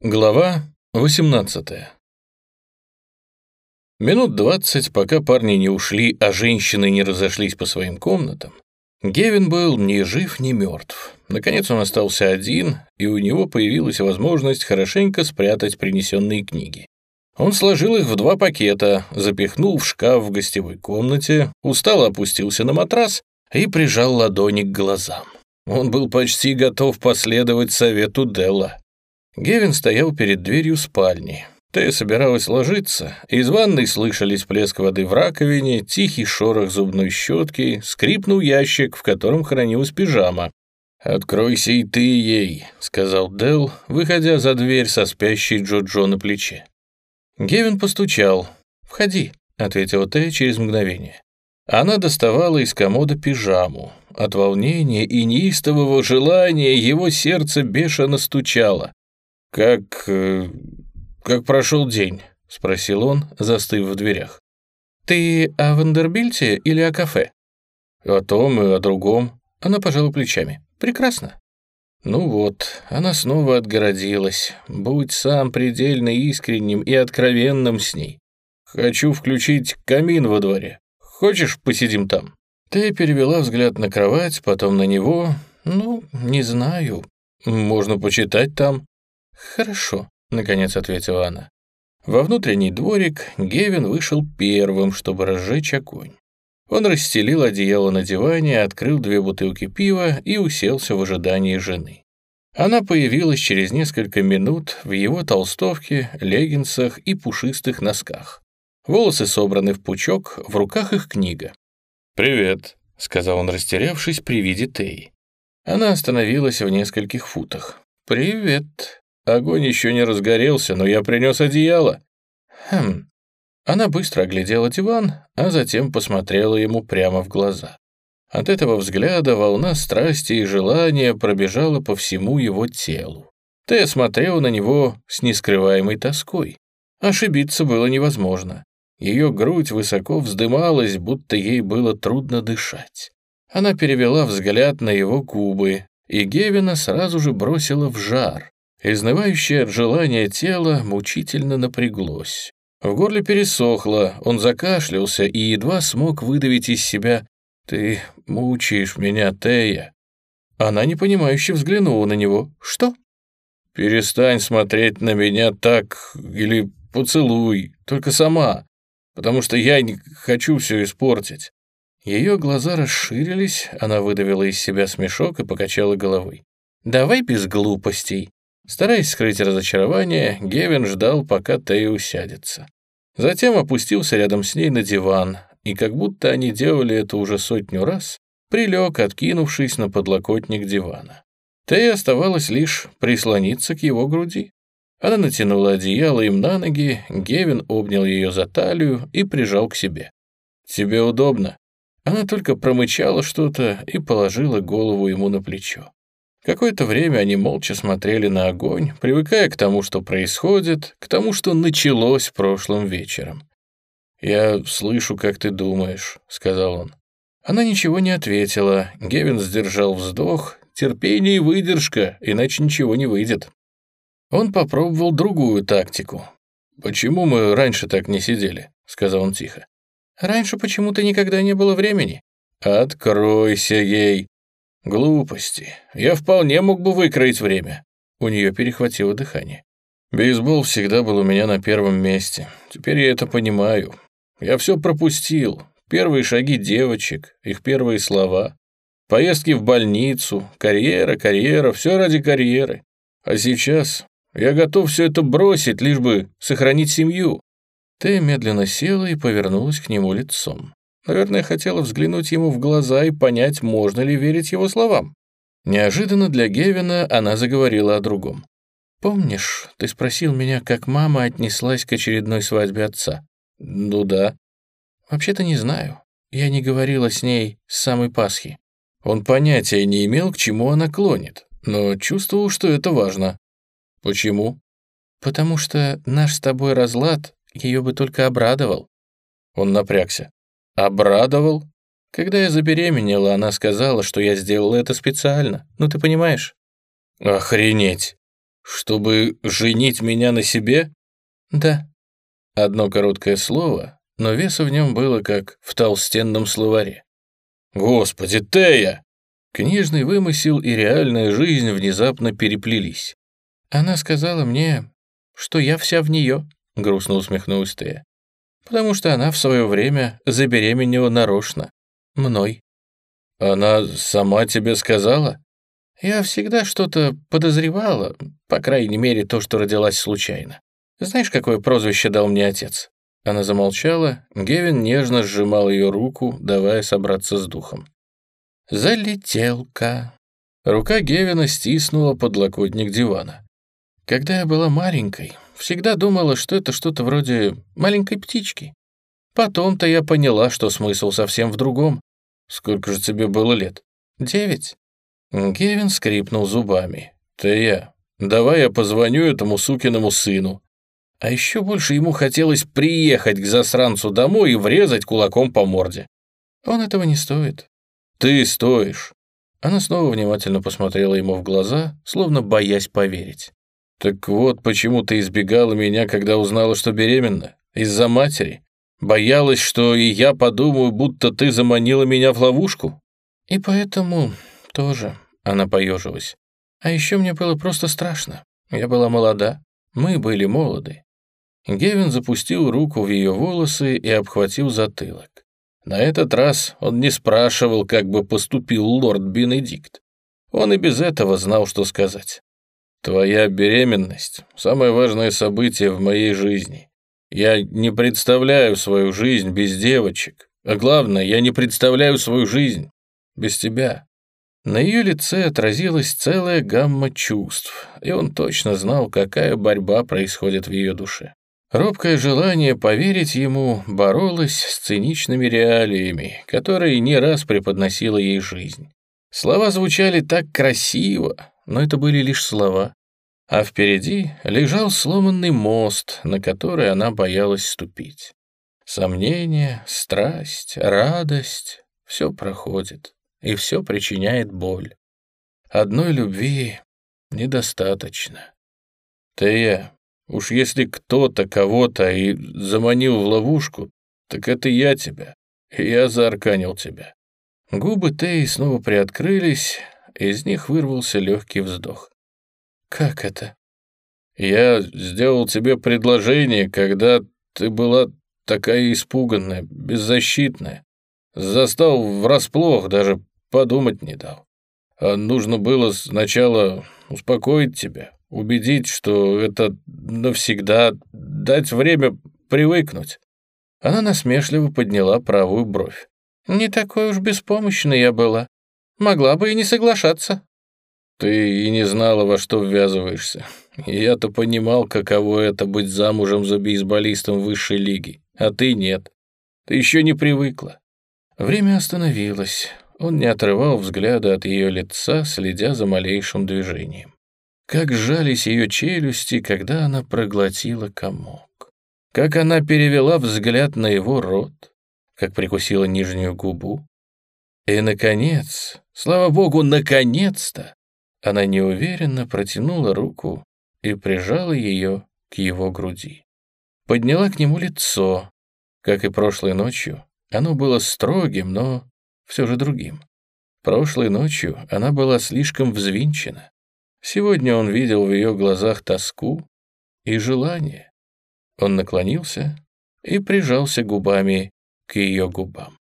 Глава 18 Минут двадцать, пока парни не ушли, а женщины не разошлись по своим комнатам, Гевин был ни жив, ни мертв. Наконец он остался один, и у него появилась возможность хорошенько спрятать принесенные книги. Он сложил их в два пакета, запихнул в шкаф в гостевой комнате, устало опустился на матрас и прижал ладони к глазам. Он был почти готов последовать совету Делла. Гевин стоял перед дверью спальни. Тея собиралась ложиться. Из ванной слышались плеск воды в раковине, тихий шорох зубной щетки, скрипнул ящик, в котором хранилась пижама. «Откройся и ты ей», — сказал Дел, выходя за дверь со спящей Джо-Джо на плече. Гевин постучал. «Входи», — ответила Тея через мгновение. Она доставала из комода пижаму. От волнения и неистового желания его сердце бешено стучало. «Как... Э, как прошел день?» — спросил он, застыв в дверях. «Ты о Вандербильте или о кафе?» «О том и о другом». Она пожала плечами. «Прекрасно». Ну вот, она снова отгородилась. Будь сам предельно искренним и откровенным с ней. «Хочу включить камин во дворе. Хочешь, посидим там?» Ты перевела взгляд на кровать, потом на него. «Ну, не знаю. Можно почитать там». «Хорошо», — наконец ответила она. Во внутренний дворик Гевин вышел первым, чтобы разжечь огонь. Он расстелил одеяло на диване, открыл две бутылки пива и уселся в ожидании жены. Она появилась через несколько минут в его толстовке, леггинсах и пушистых носках. Волосы собраны в пучок, в руках их книга. «Привет», — сказал он, растерявшись при виде Теи. Она остановилась в нескольких футах. «Привет», Огонь еще не разгорелся, но я принес одеяло». «Хм». Она быстро оглядела диван, а затем посмотрела ему прямо в глаза. От этого взгляда волна страсти и желания пробежала по всему его телу. Тея смотрела на него с нескрываемой тоской. Ошибиться было невозможно. Ее грудь высоко вздымалась, будто ей было трудно дышать. Она перевела взгляд на его губы, и Гевина сразу же бросила в жар. Изнывающее от желания тело мучительно напряглось. В горле пересохло, он закашлялся и едва смог выдавить из себя «Ты мучаешь меня, Тея». Она непонимающе взглянула на него. «Что?» «Перестань смотреть на меня так, или поцелуй, только сама, потому что я не хочу все испортить». Ее глаза расширились, она выдавила из себя смешок и покачала головой. «Давай без глупостей. Стараясь скрыть разочарование, Гевин ждал, пока Тея усядется. Затем опустился рядом с ней на диван, и как будто они делали это уже сотню раз, прилег, откинувшись на подлокотник дивана. Тея оставалось лишь прислониться к его груди. Она натянула одеяло им на ноги, Гевин обнял ее за талию и прижал к себе. «Тебе удобно?» Она только промычала что-то и положила голову ему на плечо. Какое-то время они молча смотрели на огонь, привыкая к тому, что происходит, к тому, что началось прошлым вечером. «Я слышу, как ты думаешь», — сказал он. Она ничего не ответила. Гевин сдержал вздох. Терпение и выдержка, иначе ничего не выйдет. Он попробовал другую тактику. «Почему мы раньше так не сидели?» — сказал он тихо. «Раньше почему-то никогда не было времени». «Откройся ей», Глупости. Я вполне мог бы выкроить время. У нее перехватило дыхание. Бейсбол всегда был у меня на первом месте. Теперь я это понимаю. Я все пропустил. Первые шаги девочек, их первые слова. Поездки в больницу, карьера, карьера, все ради карьеры. А сейчас я готов все это бросить, лишь бы сохранить семью. Ты медленно села и повернулась к нему лицом. Наверное, хотела взглянуть ему в глаза и понять, можно ли верить его словам. Неожиданно для Гевина она заговорила о другом. «Помнишь, ты спросил меня, как мама отнеслась к очередной свадьбе отца?» «Ну да». «Вообще-то не знаю. Я не говорила с ней с самой Пасхи». Он понятия не имел, к чему она клонит, но чувствовал, что это важно. «Почему?» «Потому что наш с тобой разлад ее бы только обрадовал». Он напрягся. Обрадовал? Когда я забеременела, она сказала, что я сделала это специально. Ну, ты понимаешь? Охренеть. «Чтобы женить меня на себе?» «Да». Одно короткое слово, но веса в нем было как в толстенном словаре. «Господи, Тея!» Книжный вымысел и реальная жизнь внезапно переплелись. «Она сказала мне, что я вся в нее», — грустно усмехнулась Тея. «Потому что она в свое время забеременела нарочно. Мной». «Она сама тебе сказала?» «Я всегда что-то подозревала, по крайней мере, то, что родилась случайно. Знаешь, какое прозвище дал мне отец?» Она замолчала, Гевин нежно сжимал ее руку, давая собраться с духом. «Залетелка». Рука Гевина стиснула подлокотник дивана. «Когда я была маленькой, всегда думала, что это что-то вроде маленькой птички. Потом-то я поняла, что смысл совсем в другом. Сколько же тебе было лет? Девять. Гевин скрипнул зубами. Ты я. Давай я позвоню этому сукиному сыну. А еще больше ему хотелось приехать к засранцу домой и врезать кулаком по морде. Он этого не стоит. Ты стоишь. Она снова внимательно посмотрела ему в глаза, словно боясь поверить. «Так вот, почему ты избегала меня, когда узнала, что беременна? Из-за матери? Боялась, что и я подумаю, будто ты заманила меня в ловушку?» «И поэтому тоже», — она поежилась. «А еще мне было просто страшно. Я была молода, мы были молоды». Гевин запустил руку в ее волосы и обхватил затылок. На этот раз он не спрашивал, как бы поступил лорд Бенедикт. Он и без этого знал, что сказать. Твоя беременность — самое важное событие в моей жизни. Я не представляю свою жизнь без девочек. А главное, я не представляю свою жизнь без тебя». На ее лице отразилась целая гамма чувств, и он точно знал, какая борьба происходит в ее душе. Робкое желание поверить ему боролось с циничными реалиями, которые не раз преподносила ей жизнь. Слова звучали так красиво, но это были лишь слова. А впереди лежал сломанный мост, на который она боялась ступить. Сомнение, страсть, радость — все проходит, и все причиняет боль. Одной любви недостаточно. Тея, уж если кто-то кого-то и заманил в ловушку, так это я тебя, и я заарканил тебя. Губы Теи снова приоткрылись, из них вырвался легкий вздох. «Как это?» «Я сделал тебе предложение, когда ты была такая испуганная, беззащитная. Застал врасплох, даже подумать не дал. А нужно было сначала успокоить тебя, убедить, что это навсегда, дать время привыкнуть». Она насмешливо подняла правую бровь. «Не такой уж беспомощной я была. Могла бы и не соглашаться». «Ты и не знала, во что ввязываешься. Я-то понимал, каково это быть замужем за бейсболистом высшей лиги, а ты нет. Ты еще не привыкла». Время остановилось. Он не отрывал взгляда от ее лица, следя за малейшим движением. Как сжались ее челюсти, когда она проглотила комок. Как она перевела взгляд на его рот, как прикусила нижнюю губу. И, наконец, слава богу, наконец-то, она неуверенно протянула руку и прижала ее к его груди. Подняла к нему лицо. Как и прошлой ночью, оно было строгим, но все же другим. Прошлой ночью она была слишком взвинчена. Сегодня он видел в ее глазах тоску и желание. Он наклонился и прижался губами к ее губам.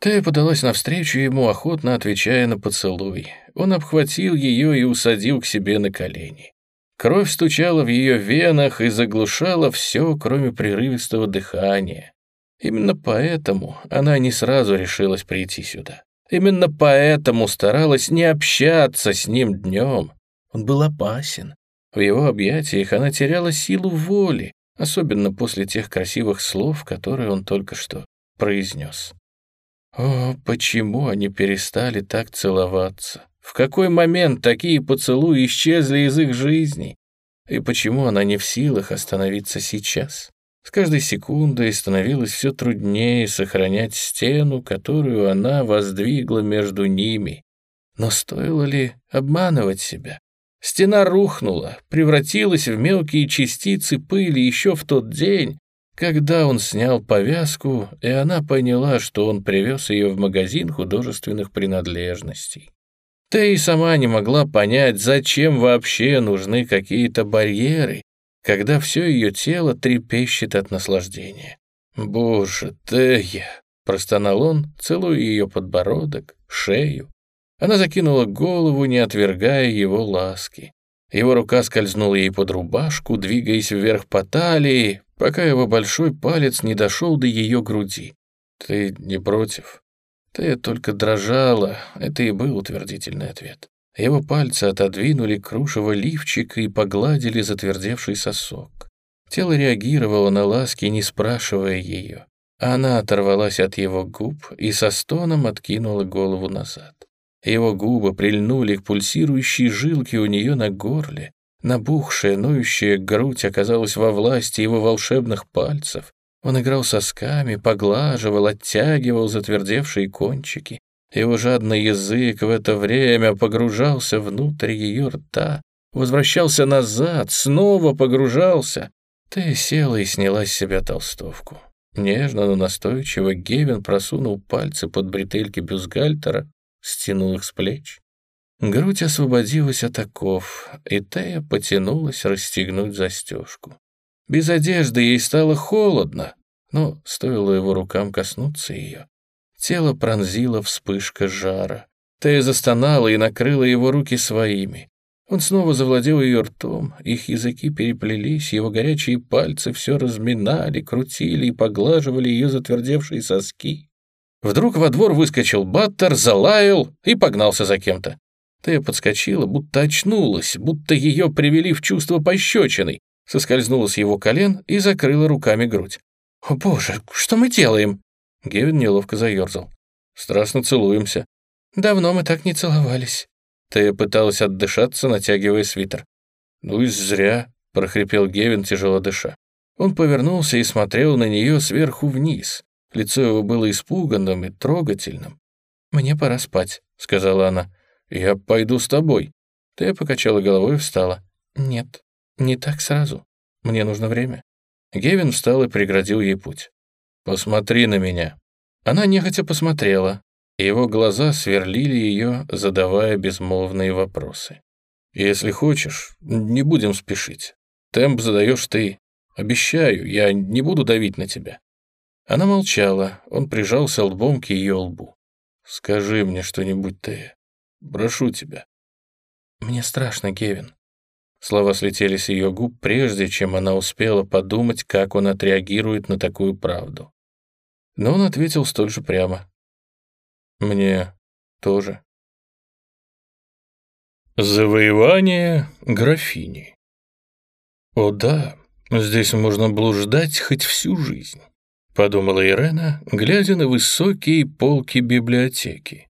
Тея подалась навстречу ему, охотно отвечая на поцелуй. Он обхватил ее и усадил к себе на колени. Кровь стучала в ее венах и заглушала все, кроме прерывистого дыхания. Именно поэтому она не сразу решилась прийти сюда. Именно поэтому старалась не общаться с ним днем. Он был опасен. В его объятиях она теряла силу воли, особенно после тех красивых слов, которые он только что произнес. О, почему они перестали так целоваться? В какой момент такие поцелуи исчезли из их жизни? И почему она не в силах остановиться сейчас? С каждой секундой становилось все труднее сохранять стену, которую она воздвигла между ними. Но стоило ли обманывать себя? Стена рухнула, превратилась в мелкие частицы пыли еще в тот день, когда он снял повязку, и она поняла, что он привез ее в магазин художественных принадлежностей. Ты и сама не могла понять, зачем вообще нужны какие-то барьеры, когда все ее тело трепещет от наслаждения. «Боже, Тея!» — простонал он, целуя ее подбородок, шею. Она закинула голову, не отвергая его ласки. Его рука скользнула ей под рубашку, двигаясь вверх по талии, пока его большой палец не дошел до ее груди. «Ты не против?» Ты только дрожала, это и был утвердительный ответ. Его пальцы отодвинули крушево лифчика и погладили затвердевший сосок. Тело реагировало на ласки, не спрашивая ее. Она оторвалась от его губ и со стоном откинула голову назад. Его губы прильнули к пульсирующей жилке у нее на горле. Набухшая, ноющая грудь оказалась во власти его волшебных пальцев. Он играл сосками, поглаживал, оттягивал затвердевшие кончики. Его жадный язык в это время погружался внутрь ее рта, возвращался назад, снова погружался. Ты села и сняла с себя толстовку. Нежно, но настойчиво Гевин просунул пальцы под бретельки бюстгальтера, стянул их с плеч. Грудь освободилась от оков, и Тея потянулась расстегнуть застежку. Без одежды ей стало холодно, но стоило его рукам коснуться ее. Тело пронзило вспышка жара. Тея застонала и накрыла его руки своими. Он снова завладел ее ртом, их языки переплелись, его горячие пальцы все разминали, крутили и поглаживали ее затвердевшие соски. Вдруг во двор выскочил Баттер, залаял и погнался за кем-то. Тея подскочила, будто очнулась, будто ее привели в чувство пощечиной соскользнула с его колен и закрыла руками грудь. «О боже, что мы делаем?» Гевин неловко заерзал. «Страстно целуемся». «Давно мы так не целовались». Тея пыталась отдышаться, натягивая свитер. «Ну и зря», — прохрипел Гевин, тяжело дыша. Он повернулся и смотрел на нее сверху вниз. Лицо его было испуганным и трогательным. «Мне пора спать», — сказала она. «Я пойду с тобой». Тея покачала головой и встала. «Нет, «Не так сразу. Мне нужно время». Гевин встал и преградил ей путь. «Посмотри на меня». Она нехотя посмотрела. Его глаза сверлили ее, задавая безмолвные вопросы. «Если хочешь, не будем спешить. Темп задаешь ты. Обещаю, я не буду давить на тебя». Она молчала, он прижался лбом к ее лбу. «Скажи мне что-нибудь, ты. Прошу тебя». «Мне страшно, Гевин. Слова слетели с ее губ, прежде чем она успела подумать, как он отреагирует на такую правду. Но он ответил столь же прямо. «Мне тоже». Завоевание графини. «О да, здесь можно блуждать хоть всю жизнь», — подумала Ирена, глядя на высокие полки библиотеки.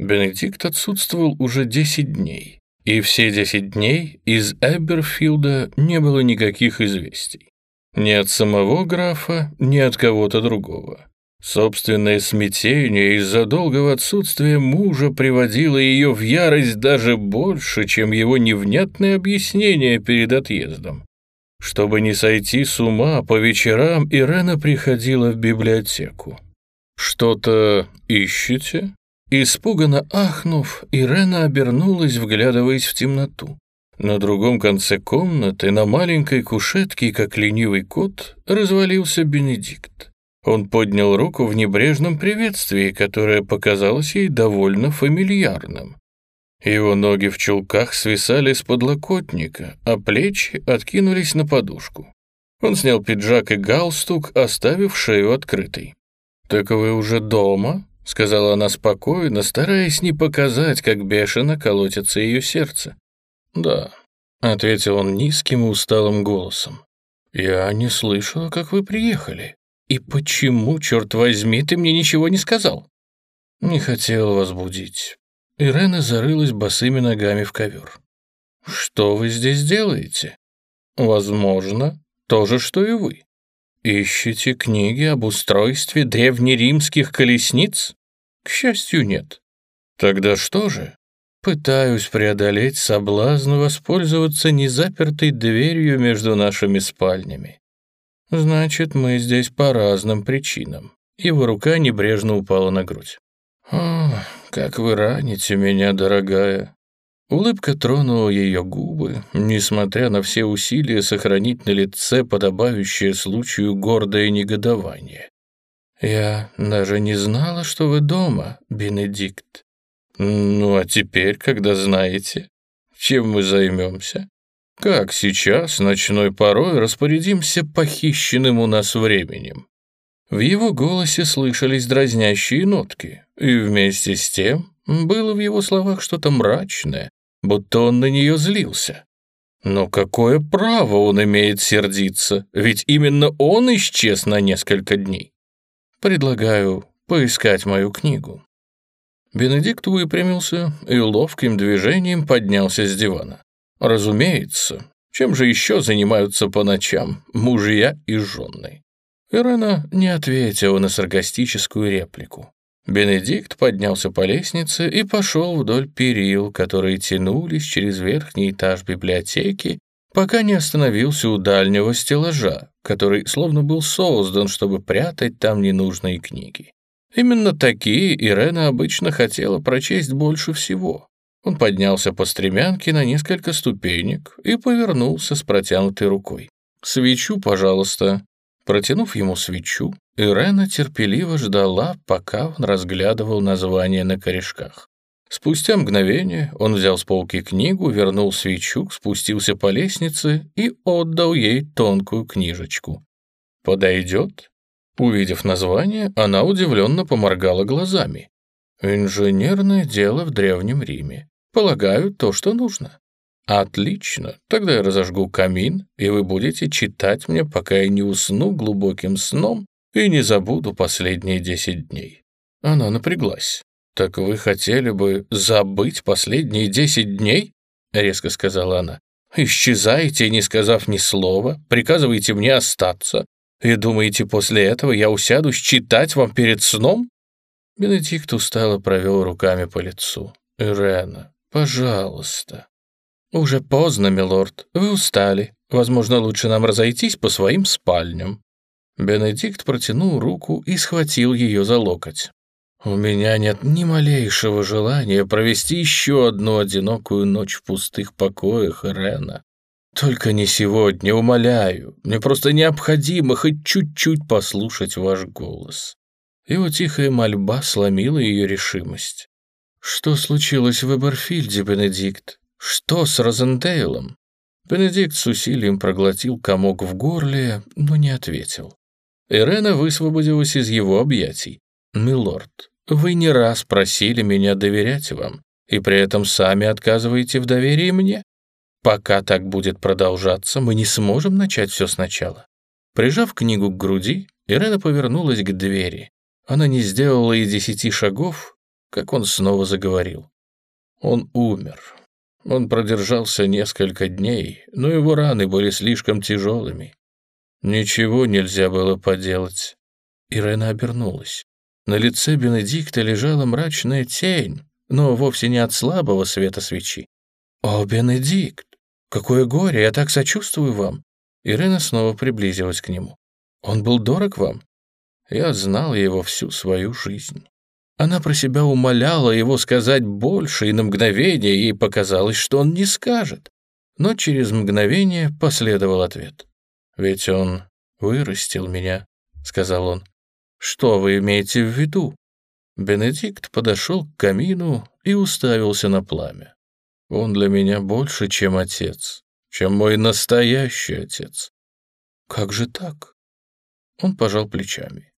Бенедикт отсутствовал уже десять дней. И все десять дней из Эберфилда не было никаких известий. Ни от самого графа, ни от кого-то другого. Собственное смятение из-за долгого отсутствия мужа приводило ее в ярость даже больше, чем его невнятное объяснение перед отъездом. Чтобы не сойти с ума, по вечерам Ирена приходила в библиотеку. «Что-то ищете?» Испуганно ахнув, Ирена обернулась, вглядываясь в темноту. На другом конце комнаты, на маленькой кушетке, как ленивый кот, развалился Бенедикт. Он поднял руку в небрежном приветствии, которое показалось ей довольно фамильярным. Его ноги в чулках свисали с подлокотника, а плечи откинулись на подушку. Он снял пиджак и галстук, оставив шею открытой. «Так вы уже дома?» — сказала она спокойно, стараясь не показать, как бешено колотится ее сердце. «Да», — ответил он низким и усталым голосом. «Я не слышала, как вы приехали. И почему, черт возьми, ты мне ничего не сказал?» «Не хотел вас будить». Ирена зарылась босыми ногами в ковер. «Что вы здесь делаете?» «Возможно, то же, что и вы. Ищете книги об устройстве древнеримских колесниц? К счастью, нет. Тогда что же? Пытаюсь преодолеть соблазн воспользоваться незапертой дверью между нашими спальнями. Значит, мы здесь по разным причинам. Его рука небрежно упала на грудь. «О, как вы раните меня, дорогая!» Улыбка тронула ее губы, несмотря на все усилия сохранить на лице подобающее случаю гордое негодование. «Я даже не знала, что вы дома, Бенедикт». «Ну а теперь, когда знаете, чем мы займемся? Как сейчас, ночной порой, распорядимся похищенным у нас временем?» В его голосе слышались дразнящие нотки, и вместе с тем было в его словах что-то мрачное, будто он на нее злился. Но какое право он имеет сердиться, ведь именно он исчез на несколько дней. Предлагаю поискать мою книгу. Бенедикт выпрямился и ловким движением поднялся с дивана. Разумеется, чем же еще занимаются по ночам мужья и жены? Ирена не ответила на саркастическую реплику. Бенедикт поднялся по лестнице и пошел вдоль перил, которые тянулись через верхний этаж библиотеки, пока не остановился у дальнего стеллажа, который словно был создан, чтобы прятать там ненужные книги. Именно такие Ирена обычно хотела прочесть больше всего. Он поднялся по стремянке на несколько ступенек и повернулся с протянутой рукой. «Свечу, пожалуйста», Протянув ему свечу, Ирена терпеливо ждала, пока он разглядывал названия на корешках. Спустя мгновение он взял с полки книгу, вернул свечу, спустился по лестнице и отдал ей тонкую книжечку. «Подойдет?» Увидев название, она удивленно поморгала глазами. «Инженерное дело в Древнем Риме. Полагаю, то, что нужно». «Отлично, тогда я разожгу камин, и вы будете читать мне, пока я не усну глубоким сном и не забуду последние десять дней». Она напряглась. «Так вы хотели бы забыть последние десять дней?» — резко сказала она. «Исчезаете, не сказав ни слова, приказываете мне остаться, и думаете, после этого я усядусь читать вам перед сном?» Бенедикт устало провел руками по лицу. «Ирена, пожалуйста». «Уже поздно, милорд. Вы устали. Возможно, лучше нам разойтись по своим спальням». Бенедикт протянул руку и схватил ее за локоть. «У меня нет ни малейшего желания провести еще одну одинокую ночь в пустых покоях, Рена. Только не сегодня, умоляю. Мне просто необходимо хоть чуть-чуть послушать ваш голос». Его тихая мольба сломила ее решимость. «Что случилось в Эберфильде, Бенедикт? «Что с Розентейлом?» Бенедикт с усилием проглотил комок в горле, но не ответил. Ирена высвободилась из его объятий. «Милорд, вы не раз просили меня доверять вам, и при этом сами отказываете в доверии мне. Пока так будет продолжаться, мы не сможем начать все сначала». Прижав книгу к груди, Ирена повернулась к двери. Она не сделала и десяти шагов, как он снова заговорил. Он умер. Он продержался несколько дней, но его раны были слишком тяжелыми. Ничего нельзя было поделать. Ирена обернулась. На лице Бенедикта лежала мрачная тень, но вовсе не от слабого света свечи. «О, Бенедикт! Какое горе! Я так сочувствую вам!» Ирена снова приблизилась к нему. «Он был дорог вам?» Я знал его всю свою жизнь. Она про себя умоляла его сказать больше, и на мгновение ей показалось, что он не скажет. Но через мгновение последовал ответ. «Ведь он вырастил меня», — сказал он. «Что вы имеете в виду?» Бенедикт подошел к камину и уставился на пламя. «Он для меня больше, чем отец, чем мой настоящий отец». «Как же так?» Он пожал плечами.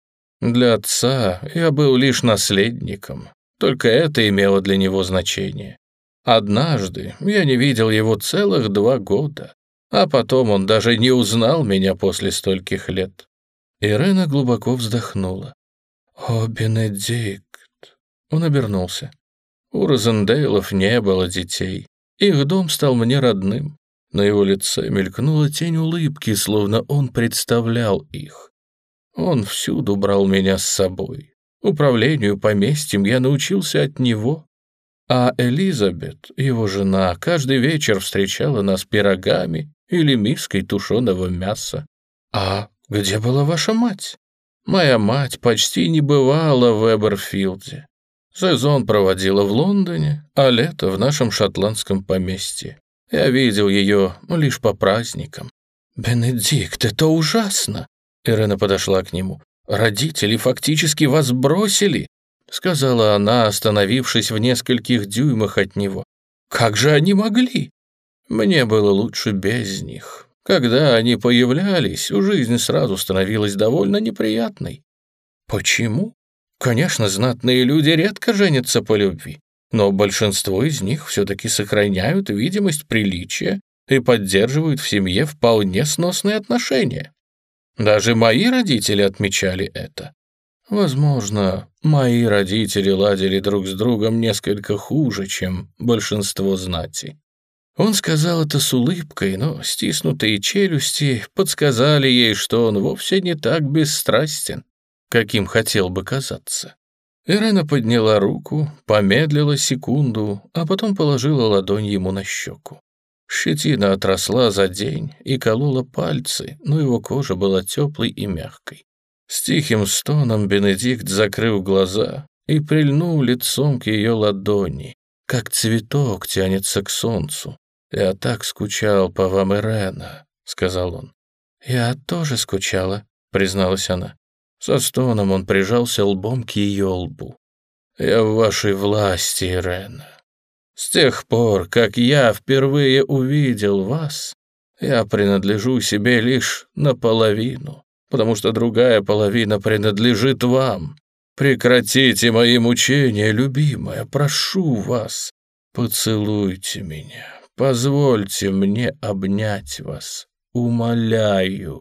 Для отца я был лишь наследником, только это имело для него значение. Однажды я не видел его целых два года, а потом он даже не узнал меня после стольких лет. Ирена глубоко вздохнула. «О, Бенедикт!» Он обернулся. У Розендейлов не было детей. Их дом стал мне родным. На его лице мелькнула тень улыбки, словно он представлял их. Он всюду брал меня с собой. Управлению поместьем я научился от него. А Элизабет, его жена, каждый вечер встречала нас пирогами или миской тушеного мяса. А где была ваша мать? Моя мать почти не бывала в Эберфилде. Сезон проводила в Лондоне, а лето в нашем шотландском поместье. Я видел ее лишь по праздникам. «Бенедикт, это ужасно!» Ирена подошла к нему. «Родители фактически вас бросили», — сказала она, остановившись в нескольких дюймах от него. «Как же они могли?» «Мне было лучше без них. Когда они появлялись, жизнь сразу становилась довольно неприятной». «Почему?» Конечно, знатные люди редко женятся по любви, но большинство из них все-таки сохраняют видимость приличия и поддерживают в семье вполне сносные отношения. Даже мои родители отмечали это. Возможно, мои родители ладили друг с другом несколько хуже, чем большинство знати. Он сказал это с улыбкой, но стиснутые челюсти подсказали ей, что он вовсе не так бесстрастен каким хотел бы казаться. Ирена подняла руку, помедлила секунду, а потом положила ладонь ему на щеку. Щетина отросла за день и колола пальцы, но его кожа была теплой и мягкой. С тихим стоном Бенедикт закрыл глаза и прильнул лицом к ее ладони, как цветок тянется к солнцу. «Я так скучал по вам, Ирена», — сказал он. «Я тоже скучала», — призналась она. Со стоном он прижался лбом к ее лбу. «Я в вашей власти, Ирена. С тех пор, как я впервые увидел вас, я принадлежу себе лишь наполовину, потому что другая половина принадлежит вам. Прекратите мои мучения, любимая, прошу вас. Поцелуйте меня, позвольте мне обнять вас, умоляю».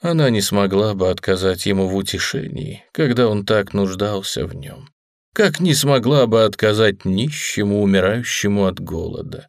Она не смогла бы отказать ему в утешении, когда он так нуждался в нем. Как не смогла бы отказать нищему, умирающему от голода.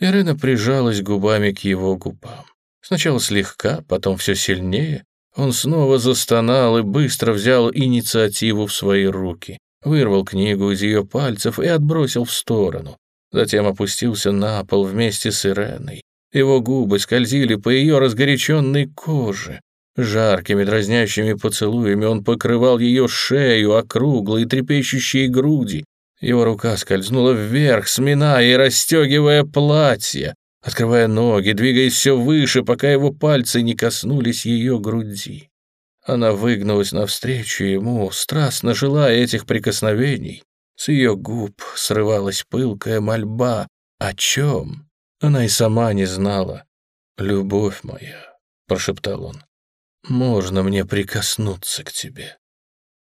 Ирена прижалась губами к его губам. Сначала слегка, потом все сильнее. Он снова застонал и быстро взял инициативу в свои руки, вырвал книгу из ее пальцев и отбросил в сторону. Затем опустился на пол вместе с Иреной. Его губы скользили по ее разгоряченной коже, Жаркими дразнящими поцелуями он покрывал ее шею, округлые трепещущие груди. Его рука скользнула вверх, сминая и расстегивая платье, открывая ноги, двигаясь все выше, пока его пальцы не коснулись ее груди. Она выгнулась навстречу ему, страстно желая этих прикосновений. С ее губ срывалась пылкая мольба. О чем? Она и сама не знала. «Любовь моя», — прошептал он, можно мне прикоснуться к тебе?»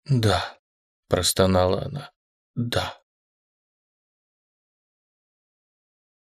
«Да», — простонала она, — «да».